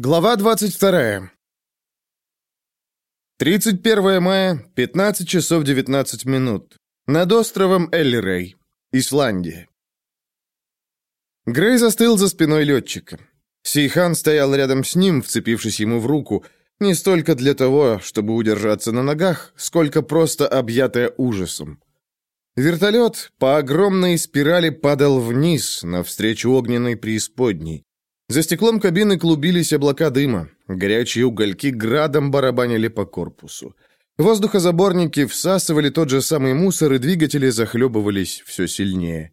Глава 22. 31 мая, 15 часов 19 минут. Над островом Эллирей, Исландия. Грей застыл за спиной летчика. Сейхан стоял рядом с ним, вцепившись ему в руку, не столько для того, чтобы удержаться на ногах, сколько просто объятая ужасом. Вертолет по огромной спирали падал вниз, навстречу огненной преисподней. За стеклом кабины клубились облака дыма. Горячие угольки градом барабанили по корпусу. Воздухозаборники всасывали тот же самый мусор, и двигатели захлебывались все сильнее.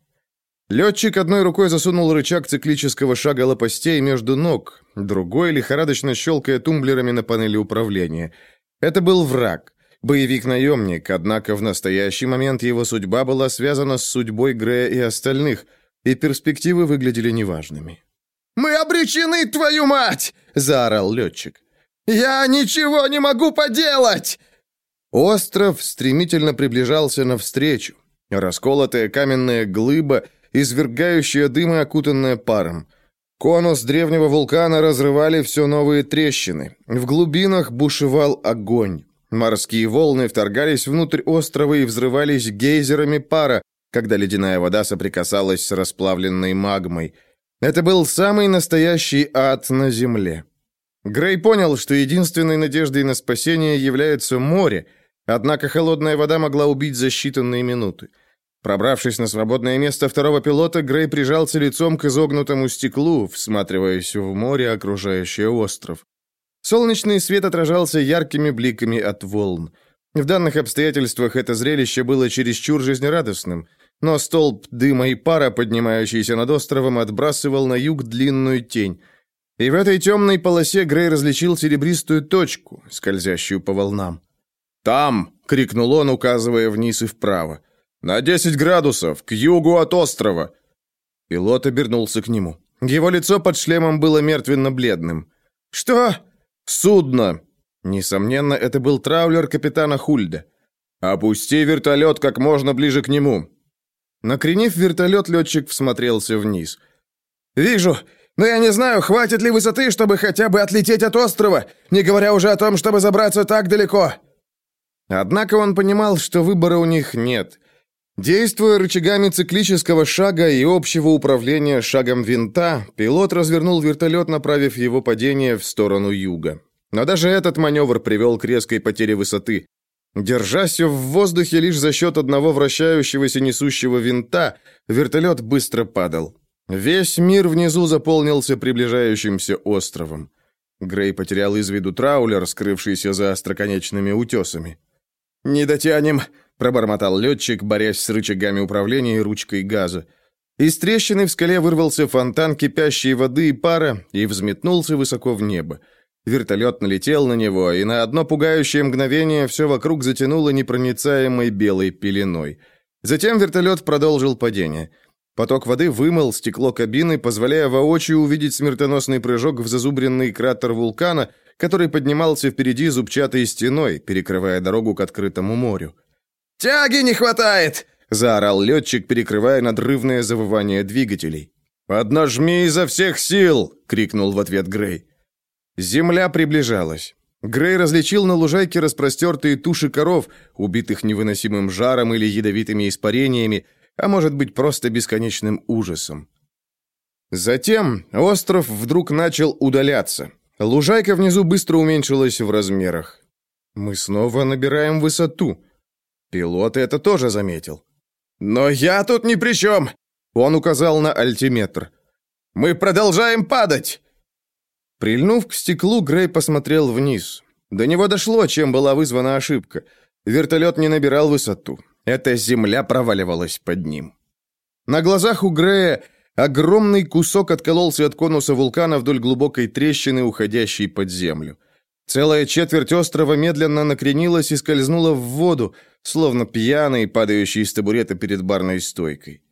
Летчик одной рукой засунул рычаг циклического шага лопастей между ног, другой лихорадочно щелкая тумблерами на панели управления. Это был враг, боевик-наемник, однако в настоящий момент его судьба была связана с судьбой Грея и остальных, и перспективы выглядели неважными. «Мы обречены, твою мать!» — заорал летчик. «Я ничего не могу поделать!» Остров стремительно приближался навстречу. Расколотая каменная глыба, извергающая дым и окутанная паром. Конус древнего вулкана разрывали все новые трещины. В глубинах бушевал огонь. Морские волны вторгались внутрь острова и взрывались гейзерами пара, когда ледяная вода соприкасалась с расплавленной магмой. Это был самый настоящий ад на земле. Грей понял, что единственной надеждой на спасение является море, однако холодная вода могла убить за считанные минуты. Пробравшись на свободное место второго пилота, Грей прижался лицом к изогнутому стеклу, всматриваясь в море, окружающее остров. Солнечный свет отражался яркими бликами от волн. В данных обстоятельствах это зрелище было чересчур жизнерадостным – но столб дыма и пара, поднимающийся над островом, отбрасывал на юг длинную тень. И в этой темной полосе Грей различил серебристую точку, скользящую по волнам. «Там!» — крикнул он, указывая вниз и вправо. «На десять градусов, к югу от острова!» Пилот обернулся к нему. Его лицо под шлемом было мертвенно-бледным. «Что?» «Судно!» Несомненно, это был траулер капитана Хульда. «Опусти вертолет как можно ближе к нему. Накренив вертолет, летчик всмотрелся вниз. «Вижу, но я не знаю, хватит ли высоты, чтобы хотя бы отлететь от острова, не говоря уже о том, чтобы забраться так далеко». Однако он понимал, что выбора у них нет. Действуя рычагами циклического шага и общего управления шагом винта, пилот развернул вертолет, направив его падение в сторону юга. Но даже этот маневр привел к резкой потере высоты. Держась в воздухе лишь за счет одного вращающегося несущего винта, вертолет быстро падал. Весь мир внизу заполнился приближающимся островом. Грей потерял из виду траулер, скрывшийся за остроконечными утесами. «Не дотянем», — пробормотал летчик, борясь с рычагами управления и ручкой газа. Из трещины в скале вырвался фонтан кипящей воды и пара и взметнулся высоко в небо. Вертолет налетел на него, и на одно пугающее мгновение все вокруг затянуло непроницаемой белой пеленой. Затем вертолет продолжил падение. Поток воды вымыл стекло кабины, позволяя воочию увидеть смертоносный прыжок в зазубренный кратер вулкана, который поднимался впереди зубчатой стеной, перекрывая дорогу к открытому морю. «Тяги не хватает!» — заорал летчик, перекрывая надрывное завывание двигателей. «Поднажми изо всех сил!» — крикнул в ответ Грей. Земля приближалась. Грей различил на лужайке распростертые туши коров, убитых невыносимым жаром или ядовитыми испарениями, а может быть просто бесконечным ужасом. Затем остров вдруг начал удаляться. Лужайка внизу быстро уменьшилась в размерах. Мы снова набираем высоту. Пилот это тоже заметил. «Но я тут ни при чем!» Он указал на альтиметр. «Мы продолжаем падать!» Прильнув к стеклу, Грей посмотрел вниз. До него дошло, чем была вызвана ошибка. Вертолет не набирал высоту. Эта земля проваливалась под ним. На глазах у Грея огромный кусок откололся от конуса вулкана вдоль глубокой трещины, уходящей под землю. Целая четверть острова медленно накренилась и скользнула в воду, словно пьяный, падающий с табурета перед барной стойкой.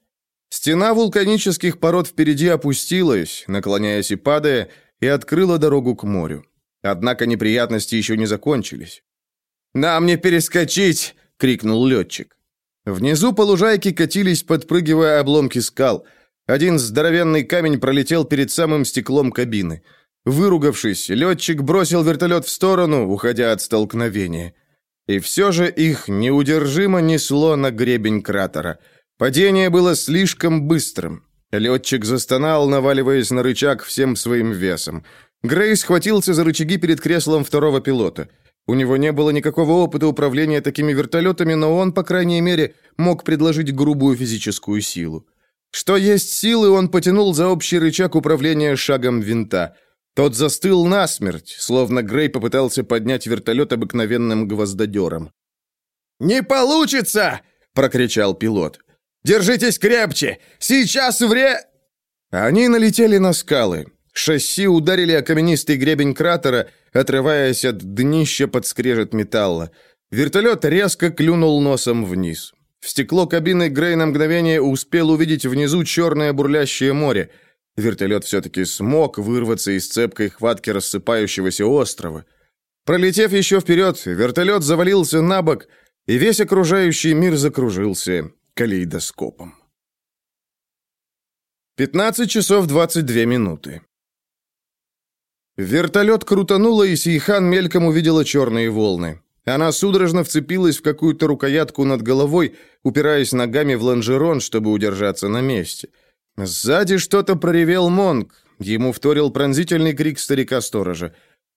Стена вулканических пород впереди опустилась, наклоняясь и падая, и открыла дорогу к морю. Однако неприятности еще не закончились. «Нам не перескочить!» — крикнул летчик. Внизу по лужайке катились, подпрыгивая обломки скал. Один здоровенный камень пролетел перед самым стеклом кабины. Выругавшись, летчик бросил вертолет в сторону, уходя от столкновения. И все же их неудержимо несло на гребень кратера. Падение было слишком быстрым. Летчик застонал, наваливаясь на рычаг всем своим весом. Грей схватился за рычаги перед креслом второго пилота. У него не было никакого опыта управления такими вертолетами, но он, по крайней мере, мог предложить грубую физическую силу. Что есть силы, он потянул за общий рычаг управления шагом винта. Тот застыл насмерть, словно Грей попытался поднять вертолет обыкновенным гвоздодером. «Не получится!» — прокричал пилот. «Держитесь крепче! Сейчас вре...» Они налетели на скалы. Шасси ударили о каменистый гребень кратера, отрываясь от днища под скрежет металла. Вертолет резко клюнул носом вниз. В стекло кабины Грей на мгновение успел увидеть внизу черное бурлящее море — Вертолет все-таки смог вырваться из цепкой хватки рассыпающегося острова. Пролетев еще вперед, вертолет завалился на бок, и весь окружающий мир закружился калейдоскопом. 15 часов 22 минуты. Вертолет крутануло, и Сейхан мельком увидела черные волны. Она судорожно вцепилась в какую-то рукоятку над головой, упираясь ногами в лонжерон, чтобы удержаться на месте – Сзади что-то проревел Монг. Ему вторил пронзительный крик старика-сторожа.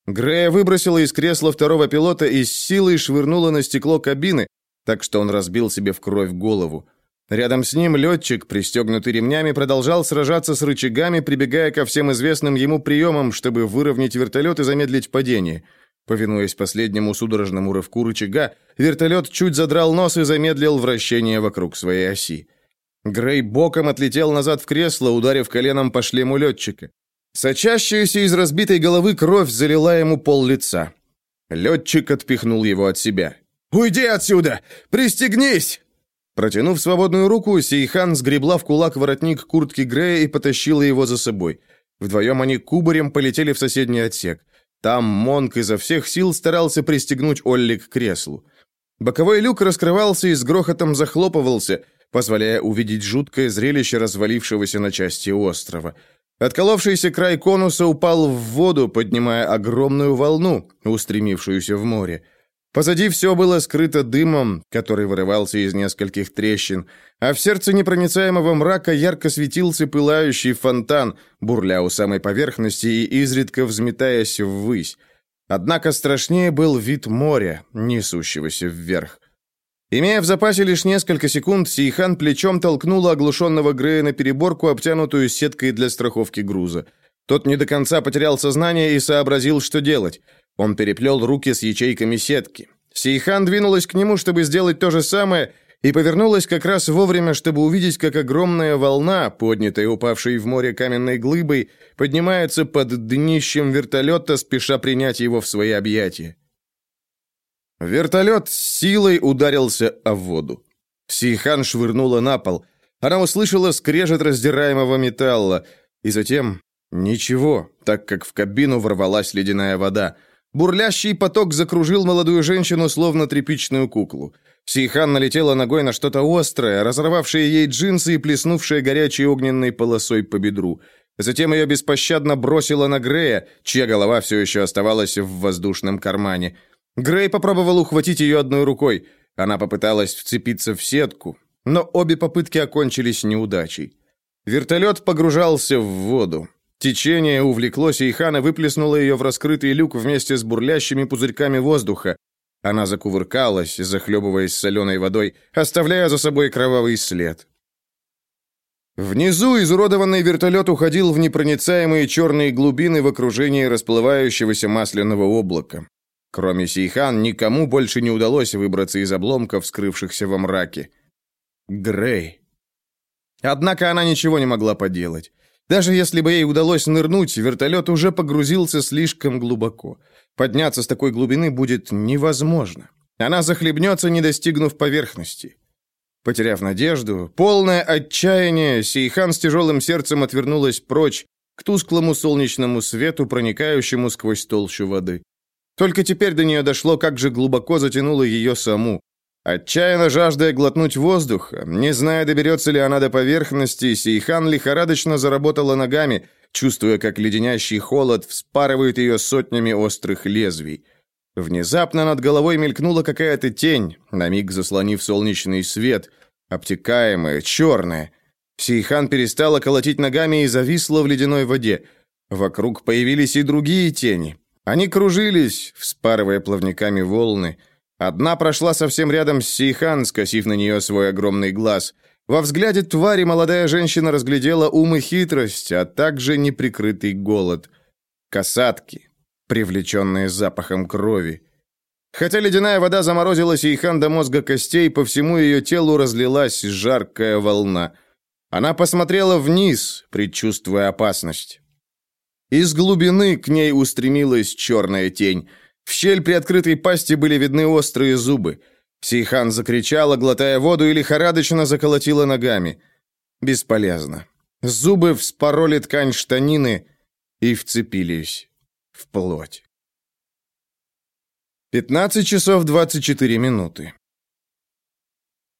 Грея выбросила из кресла второго пилота и с силой швырнула на стекло кабины, так что он разбил себе в кровь голову. Рядом с ним летчик, пристегнутый ремнями, продолжал сражаться с рычагами, прибегая ко всем известным ему приемам, чтобы выровнять вертолет и замедлить падение. Повинуясь последнему судорожному рывку рычага, вертолет чуть задрал нос и замедлил вращение вокруг своей оси. Грей боком отлетел назад в кресло, ударив коленом по шлему летчика. Сочащаяся из разбитой головы кровь залила ему пол лица. Летчик отпихнул его от себя. «Уйди отсюда! Пристегнись!» Протянув свободную руку, Сейхан сгребла в кулак воротник куртки Грея и потащила его за собой. Вдвоем они кубарем полетели в соседний отсек. Там Монк изо всех сил старался пристегнуть Олли к креслу. Боковой люк раскрывался и с грохотом захлопывался – позволяя увидеть жуткое зрелище развалившегося на части острова. Отколовшийся край конуса упал в воду, поднимая огромную волну, устремившуюся в море. Позади все было скрыто дымом, который вырывался из нескольких трещин, а в сердце непроницаемого мрака ярко светился пылающий фонтан, бурля у самой поверхности и изредка взметаясь ввысь. Однако страшнее был вид моря, несущегося вверх. Имея в запасе лишь несколько секунд, Сейхан плечом толкнула оглушенного Грея на переборку, обтянутую сеткой для страховки груза. Тот не до конца потерял сознание и сообразил, что делать. Он переплел руки с ячейками сетки. Сейхан двинулась к нему, чтобы сделать то же самое, и повернулась как раз вовремя, чтобы увидеть, как огромная волна, поднятая упавшей в море каменной глыбой, поднимается под днищем вертолета, спеша принять его в свои объятия. Вертолет с силой ударился о воду. Сейхан швырнула на пол. Она услышала скрежет раздираемого металла. И затем ничего, так как в кабину ворвалась ледяная вода. Бурлящий поток закружил молодую женщину, словно тряпичную куклу. Сейхан налетела ногой на что-то острое, разорвавшее ей джинсы и плеснувшее горячей огненной полосой по бедру. Затем ее беспощадно бросила на Грея, чья голова все еще оставалась в воздушном кармане. Грей попробовал ухватить ее одной рукой. Она попыталась вцепиться в сетку, но обе попытки окончились неудачей. Вертолет погружался в воду. Течение увлеклось, и выплеснуло ее в раскрытый люк вместе с бурлящими пузырьками воздуха. Она закувыркалась, захлебываясь соленой водой, оставляя за собой кровавый след. Внизу изуродованный вертолет уходил в непроницаемые черные глубины в окружении расплывающегося масляного облака. Кроме Сейхан, никому больше не удалось выбраться из обломков, скрывшихся во мраке. Грей. Однако она ничего не могла поделать. Даже если бы ей удалось нырнуть, вертолет уже погрузился слишком глубоко. Подняться с такой глубины будет невозможно. Она захлебнется, не достигнув поверхности. Потеряв надежду, полное отчаяние, Сейхан с тяжелым сердцем отвернулась прочь к тусклому солнечному свету, проникающему сквозь толщу воды. Только теперь до нее дошло, как же глубоко затянуло ее саму. Отчаянно жаждая глотнуть воздуха, не зная, доберется ли она до поверхности, Сейхан лихорадочно заработала ногами, чувствуя, как леденящий холод вспарывает ее сотнями острых лезвий. Внезапно над головой мелькнула какая-то тень, на миг заслонив солнечный свет, обтекаемая, черная. Сейхан перестала колотить ногами и зависла в ледяной воде. Вокруг появились и другие тени. Они кружились, вспарывая плавниками волны. Одна прошла совсем рядом с Сейхан, скосив на нее свой огромный глаз. Во взгляде твари молодая женщина разглядела ум и хитрость, а также неприкрытый голод. Касатки, привлеченные запахом крови. Хотя ледяная вода заморозила Сейхан до мозга костей, по всему ее телу разлилась жаркая волна. Она посмотрела вниз, предчувствуя опасность. Из глубины к ней устремилась черная тень – в щель при открытой пасти были видны острые зубы. Сейхан закричала, глотая воду, и лихорадочно заколотила ногами. Бесполезно. Зубы вспороли ткань штанины и вцепились в плоть. 15 часов 24 минуты.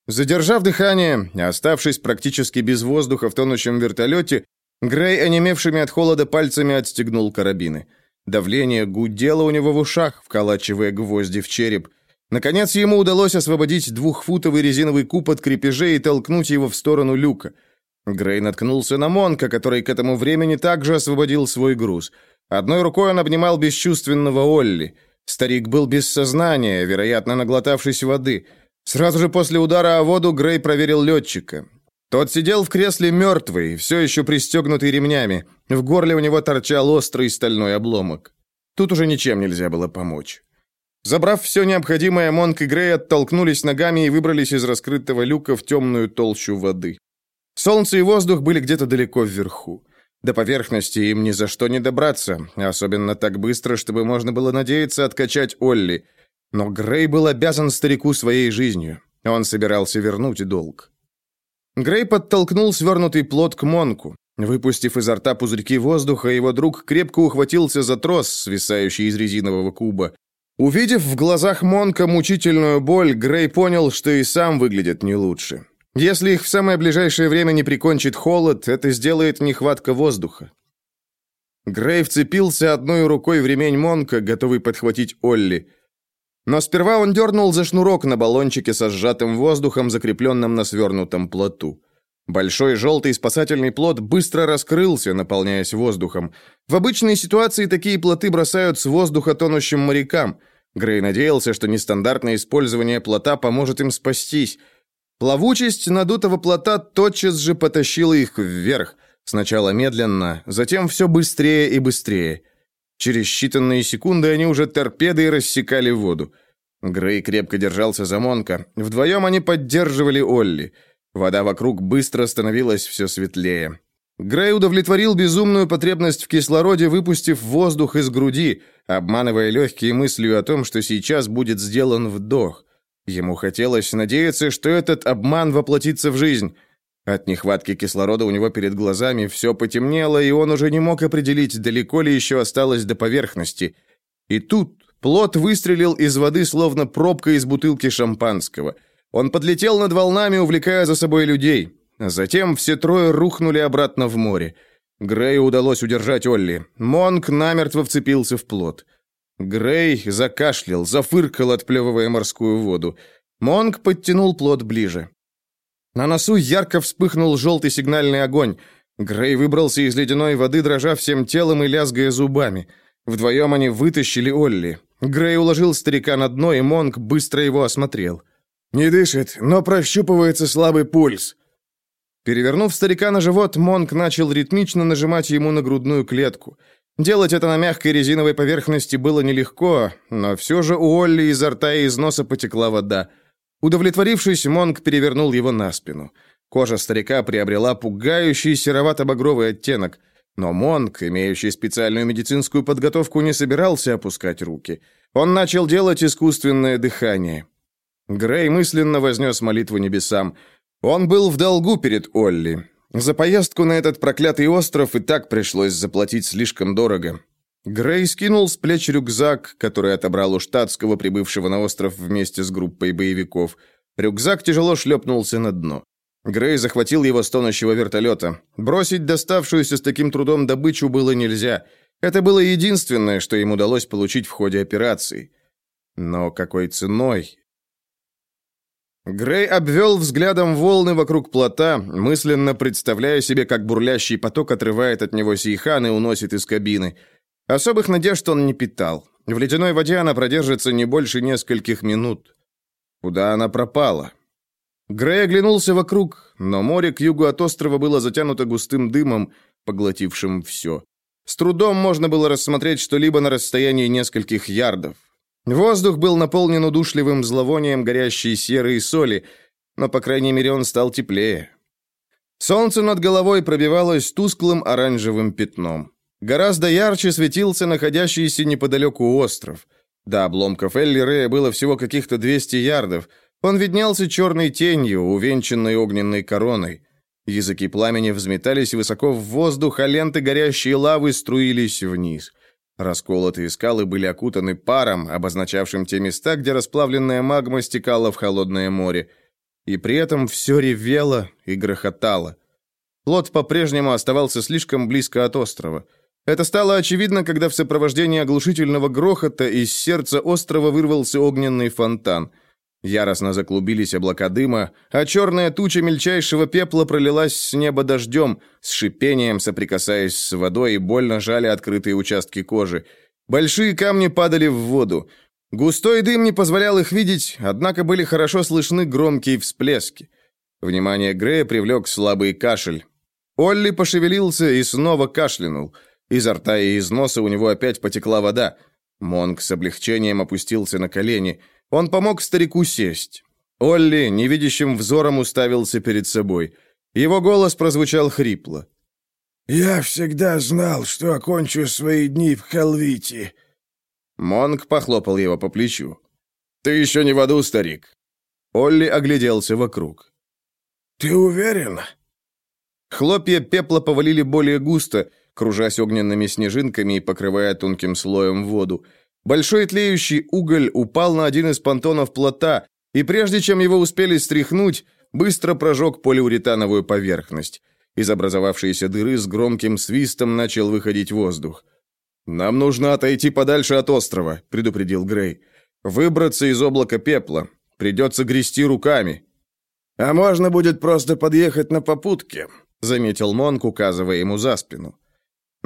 Задержав дыхание, оставшись практически без воздуха в тонущем вертолете, Грей, онемевшими от холода пальцами, отстегнул карабины. Давление гудело у него в ушах, вколачивая гвозди в череп. Наконец ему удалось освободить двухфутовый резиновый куб от крепежей и толкнуть его в сторону люка. Грей наткнулся на Монка, который к этому времени также освободил свой груз. Одной рукой он обнимал бесчувственного Олли. Старик был без сознания, вероятно, наглотавшись воды. Сразу же после удара о воду Грей проверил летчика. Тот сидел в кресле мертвый, все еще пристегнутый ремнями. В горле у него торчал острый стальной обломок. Тут уже ничем нельзя было помочь. Забрав все необходимое, Монк и Грей оттолкнулись ногами и выбрались из раскрытого люка в темную толщу воды. Солнце и воздух были где-то далеко вверху. До поверхности им ни за что не добраться, особенно так быстро, чтобы можно было надеяться откачать Олли. Но Грей был обязан старику своей жизнью. Он собирался вернуть долг. Грей подтолкнул свернутый плод к Монку. Выпустив изо рта пузырьки воздуха, его друг крепко ухватился за трос, свисающий из резинового куба. Увидев в глазах Монка мучительную боль, Грей понял, что и сам выглядит не лучше. Если их в самое ближайшее время не прикончит холод, это сделает нехватка воздуха. Грей вцепился одной рукой в ремень Монка, готовый подхватить Олли. Но сперва он дернул за шнурок на баллончике со сжатым воздухом, закрепленном на свернутом плоту. Большой желтый спасательный плот быстро раскрылся, наполняясь воздухом. В обычной ситуации такие плоты бросают с воздуха тонущим морякам. Грей надеялся, что нестандартное использование плота поможет им спастись. Плавучесть надутого плота тотчас же потащила их вверх. Сначала медленно, затем все быстрее и быстрее. Через считанные секунды они уже торпедой рассекали воду. Грей крепко держался за Монка. Вдвоем они поддерживали Олли. Вода вокруг быстро становилась все светлее. Грей удовлетворил безумную потребность в кислороде, выпустив воздух из груди, обманывая легкие мыслью о том, что сейчас будет сделан вдох. Ему хотелось надеяться, что этот обман воплотится в жизнь. От нехватки кислорода у него перед глазами все потемнело, и он уже не мог определить, далеко ли еще осталось до поверхности. И тут плот выстрелил из воды, словно пробка из бутылки шампанского. Он подлетел над волнами, увлекая за собой людей. Затем все трое рухнули обратно в море. Грею удалось удержать Олли. Монк намертво вцепился в плот. Грей закашлял, зафыркал, отплевывая морскую воду. Монк подтянул плот ближе. На носу ярко вспыхнул желтый сигнальный огонь. Грей выбрался из ледяной воды, дрожа всем телом и лязгая зубами. Вдвоем они вытащили Олли. Грей уложил старика на дно, и Монк быстро его осмотрел. «Не дышит, но прощупывается слабый пульс». Перевернув старика на живот, Монк начал ритмично нажимать ему на грудную клетку. Делать это на мягкой резиновой поверхности было нелегко, но все же у Олли изо рта и из носа потекла вода. Удовлетворившись, Монг перевернул его на спину. Кожа старика приобрела пугающий серовато-багровый оттенок. Но Монг, имеющий специальную медицинскую подготовку, не собирался опускать руки. Он начал делать искусственное дыхание. Грей мысленно вознес молитву небесам. Он был в долгу перед Олли. За поездку на этот проклятый остров и так пришлось заплатить слишком дорого. Грей скинул с плеч рюкзак, который отобрал у штатского, прибывшего на остров вместе с группой боевиков. Рюкзак тяжело шлепнулся на дно. Грей захватил его с тонущего вертолета. Бросить доставшуюся с таким трудом добычу было нельзя. Это было единственное, что им удалось получить в ходе операции. Но какой ценой? Грей обвел взглядом волны вокруг плота, мысленно представляя себе, как бурлящий поток отрывает от него Сейхан и уносит из кабины. Особых надежд он не питал. В ледяной воде она продержится не больше нескольких минут. Куда она пропала? Грей оглянулся вокруг, но море к югу от острова было затянуто густым дымом, поглотившим все. С трудом можно было рассмотреть что-либо на расстоянии нескольких ярдов. Воздух был наполнен удушливым зловонием горящей серы и соли, но, по крайней мере, он стал теплее. Солнце над головой пробивалось тусклым оранжевым пятном. Гораздо ярче светился находящийся неподалеку остров. До обломков Элли было всего каких-то 200 ярдов. Он виднелся черной тенью, увенчанной огненной короной. Языки пламени взметались высоко в воздух, а ленты горящей лавы струились вниз. Расколотые скалы были окутаны паром, обозначавшим те места, где расплавленная магма стекала в холодное море. И при этом все ревело и грохотало. Плот по-прежнему оставался слишком близко от острова. Это стало очевидно, когда в сопровождении оглушительного грохота из сердца острова вырвался огненный фонтан – Яростно заклубились облака дыма, а черная туча мельчайшего пепла пролилась с неба дождем, с шипением соприкасаясь с водой и больно жали открытые участки кожи. Большие камни падали в воду. Густой дым не позволял их видеть, однако были хорошо слышны громкие всплески. Внимание Грея привлек слабый кашель. Олли пошевелился и снова кашлянул. Изо рта и из носа у него опять потекла вода. Монг с облегчением опустился на колени – он помог старику сесть. Олли невидящим взором уставился перед собой. Его голос прозвучал хрипло. «Я всегда знал, что окончу свои дни в Хелвите». Монг похлопал его по плечу. «Ты еще не в аду, старик». Олли огляделся вокруг. «Ты уверен?» Хлопья пепла повалили более густо, кружась огненными снежинками и покрывая тонким слоем воду. Большой тлеющий уголь упал на один из понтонов плота, и прежде чем его успели стряхнуть, быстро прожег полиуретановую поверхность. Из образовавшейся дыры с громким свистом начал выходить воздух. «Нам нужно отойти подальше от острова», — предупредил Грей. «Выбраться из облака пепла. Придется грести руками». «А можно будет просто подъехать на попутке», — заметил Монк, указывая ему за спину.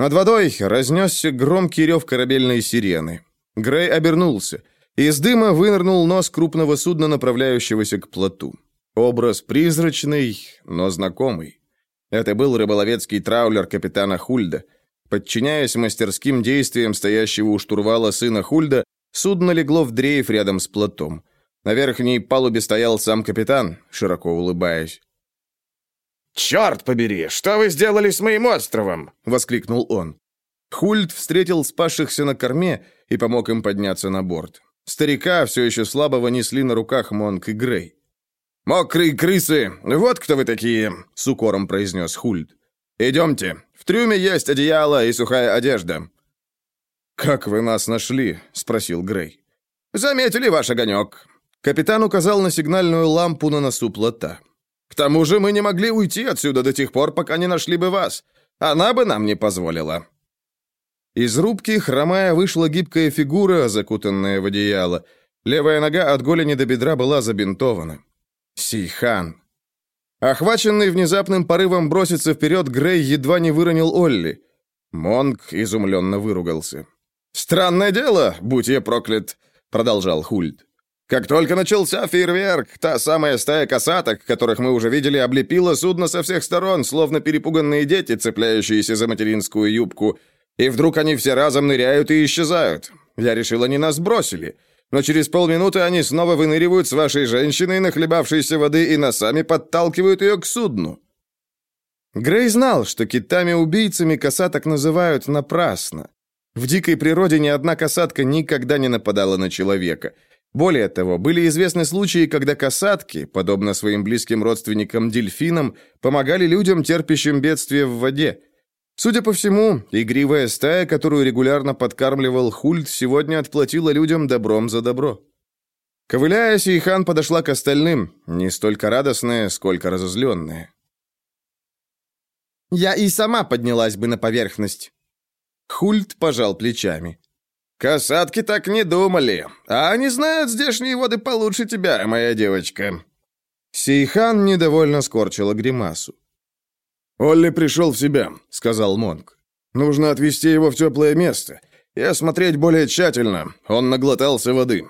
Над водой разнесся громкий рев корабельной сирены. Грей обернулся. Из дыма вынырнул нос крупного судна, направляющегося к плоту. Образ призрачный, но знакомый. Это был рыболовецкий траулер капитана Хульда. Подчиняясь мастерским действиям стоящего у штурвала сына Хульда, судно легло в дрейф рядом с плотом. На верхней палубе стоял сам капитан, широко улыбаясь. «Черт побери, что вы сделали с моим островом?» — воскликнул он. Хульд встретил спасшихся на корме и помог им подняться на борт. Старика все еще слабого несли на руках Монк и Грей. «Мокрые крысы! Вот кто вы такие!» — с укором произнес Хульд. «Идемте. В трюме есть одеяло и сухая одежда». «Как вы нас нашли?» — спросил Грей. «Заметили ваш огонек». Капитан указал на сигнальную лампу на носу плота. «К тому же мы не могли уйти отсюда до тех пор, пока не нашли бы вас. Она бы нам не позволила». Из рубки, хромая, вышла гибкая фигура, закутанная в одеяло. Левая нога от голени до бедра была забинтована. Сейхан. Охваченный внезапным порывом броситься вперед, Грей едва не выронил Олли. Монг изумленно выругался. «Странное дело, будь я проклят», — продолжал Хульд. «Как только начался фейерверк, та самая стая касаток, которых мы уже видели, облепила судно со всех сторон, словно перепуганные дети, цепляющиеся за материнскую юбку, и вдруг они все разом ныряют и исчезают. Я решил, они нас бросили. Но через полминуты они снова выныривают с вашей женщиной, нахлебавшейся воды, и носами подталкивают ее к судну». Грей знал, что китами-убийцами касаток называют напрасно. В дикой природе ни одна касатка никогда не нападала на человека. Более того, были известны случаи, когда касатки, подобно своим близким родственникам-дельфинам, помогали людям, терпящим бедствие в воде. Судя по всему, игривая стая, которую регулярно подкармливал Хульт, сегодня отплатила людям добром за добро. Ковыляя, Сейхан подошла к остальным, не столько радостная, сколько разозленная. «Я и сама поднялась бы на поверхность». Хульт пожал плечами. «Касатки так не думали. А они знают здешние воды получше тебя, моя девочка». Сейхан недовольно скорчила гримасу. «Олли пришел в себя», — сказал Монг. «Нужно отвезти его в теплое место и осмотреть более тщательно. Он наглотался воды».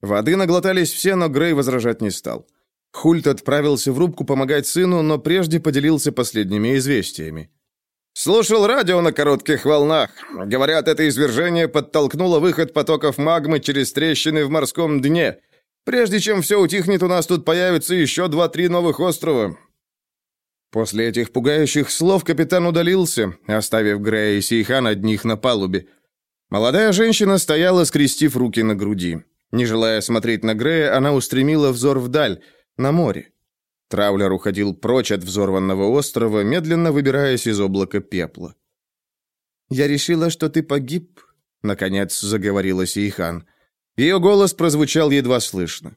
Воды наглотались все, но Грей возражать не стал. Хульт отправился в рубку помогать сыну, но прежде поделился последними известиями. «Слушал радио на коротких волнах. Говорят, это извержение подтолкнуло выход потоков магмы через трещины в морском дне. Прежде чем все утихнет, у нас тут появится еще два-три новых острова». После этих пугающих слов капитан удалился, оставив Грея и Сейхан одних на палубе. Молодая женщина стояла, скрестив руки на груди. Не желая смотреть на Грея, она устремила взор вдаль, на море. Траулер уходил прочь от взорванного острова, медленно выбираясь из облака пепла. «Я решила, что ты погиб», — наконец заговорила Сейхан. Ее голос прозвучал едва слышно.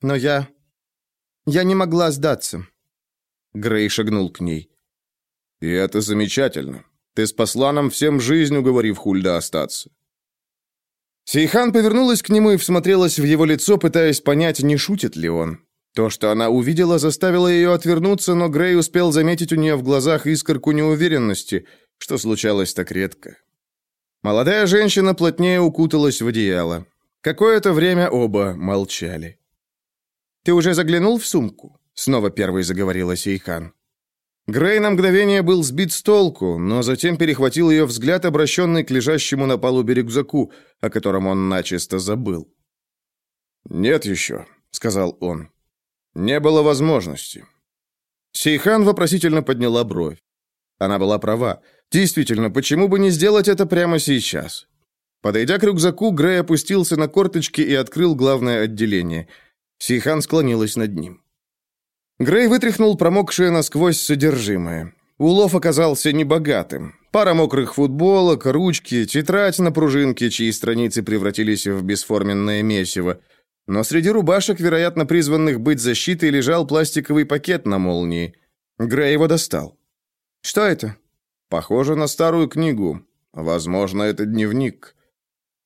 «Но я... я не могла сдаться». Грей шагнул к ней. «И это замечательно. Ты спасла нам всем жизнь, уговорив Хульда остаться». Сейхан повернулась к нему и всмотрелась в его лицо, пытаясь понять, не шутит ли он. То, что она увидела, заставило ее отвернуться, но Грей успел заметить у нее в глазах искорку неуверенности, что случалось так редко. Молодая женщина плотнее укуталась в одеяло. Какое-то время оба молчали. «Ты уже заглянул в сумку?» — снова первой заговорила Сейхан. Грей на мгновение был сбит с толку, но затем перехватил ее взгляд, обращенный к лежащему на полу рюкзаку, о котором он начисто забыл. «Нет еще», — сказал он. «Не было возможности». Сейхан вопросительно подняла бровь. Она была права. Действительно, почему бы не сделать это прямо сейчас? Подойдя к рюкзаку, Грей опустился на корточки и открыл главное отделение. Сейхан склонилась над ним. Грей вытряхнул промокшее насквозь содержимое. Улов оказался небогатым. Пара мокрых футболок, ручки, тетрадь на пружинке, чьи страницы превратились в бесформенное месиво. Но среди рубашек, вероятно, призванных быть защитой, лежал пластиковый пакет на молнии. Грей его достал. «Что это?» «Похоже на старую книгу. Возможно, это дневник».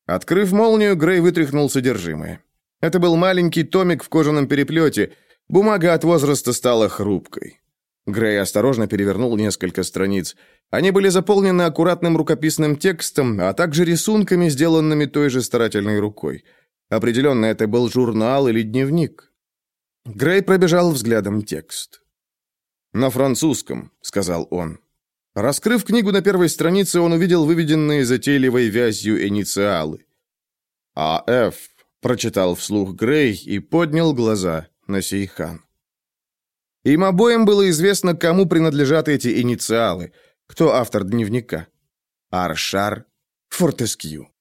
Открыв молнию, Грей вытряхнул содержимое. Это был маленький томик в кожаном переплете – Бумага от возраста стала хрупкой. Грей осторожно перевернул несколько страниц. Они были заполнены аккуратным рукописным текстом, а также рисунками, сделанными той же старательной рукой. Определенно, это был журнал или дневник. Грей пробежал взглядом текст. «На французском», — сказал он. Раскрыв книгу на первой странице, он увидел выведенные затейливой вязью инициалы. «А.Ф.», — прочитал вслух Грей и поднял глаза на Сейхан. Им обоим было известно, кому принадлежат эти инициалы, кто автор дневника. Аршар Фортескью.